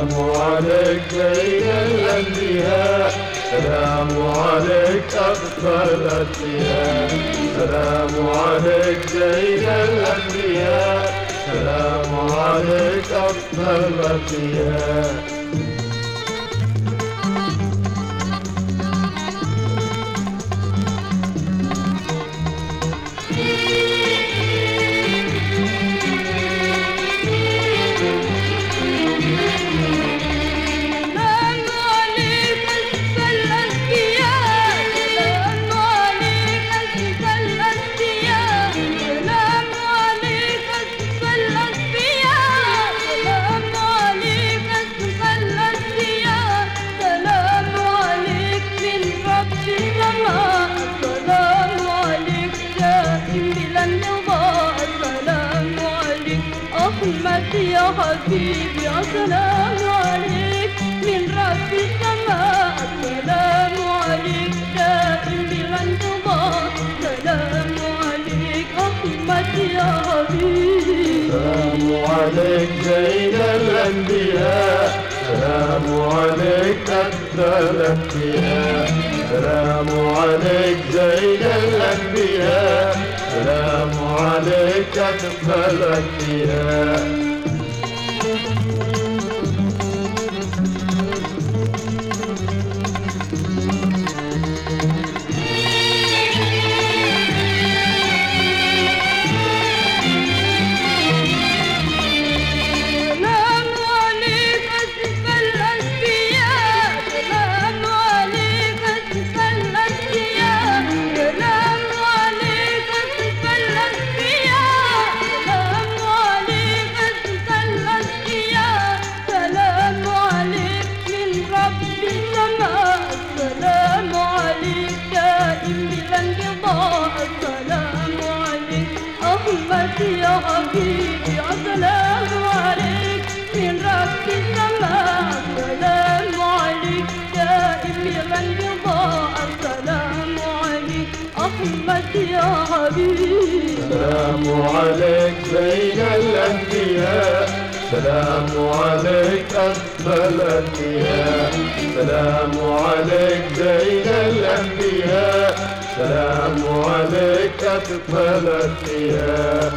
سلام عليك زين الأنبياء. سلام عليك أفضل الأنبياء. سلام عليك زين الأنبياء. سلام عليك أفضل الأنبياء. أحمد يا حبيبي سلام عليك. من رب السماء سلام عليك. دائم بلا سلام عليك. أحمد يا حبيبي. سلام عليك زين الأنبياء. سلام عليك أفضل الأنبياء. سلام عليك زين الأنبياء. سلام عليك أفضل الأنبياء. حبيبي عليك من رب. السماء سلام عليك دائم عليك أحمد يا حبيبي سلام عليك زين الأنبياء سلام عليك أفضل الأنبياء سلام عليك زين الأنبياء سلام عليك أفضل الأنبياء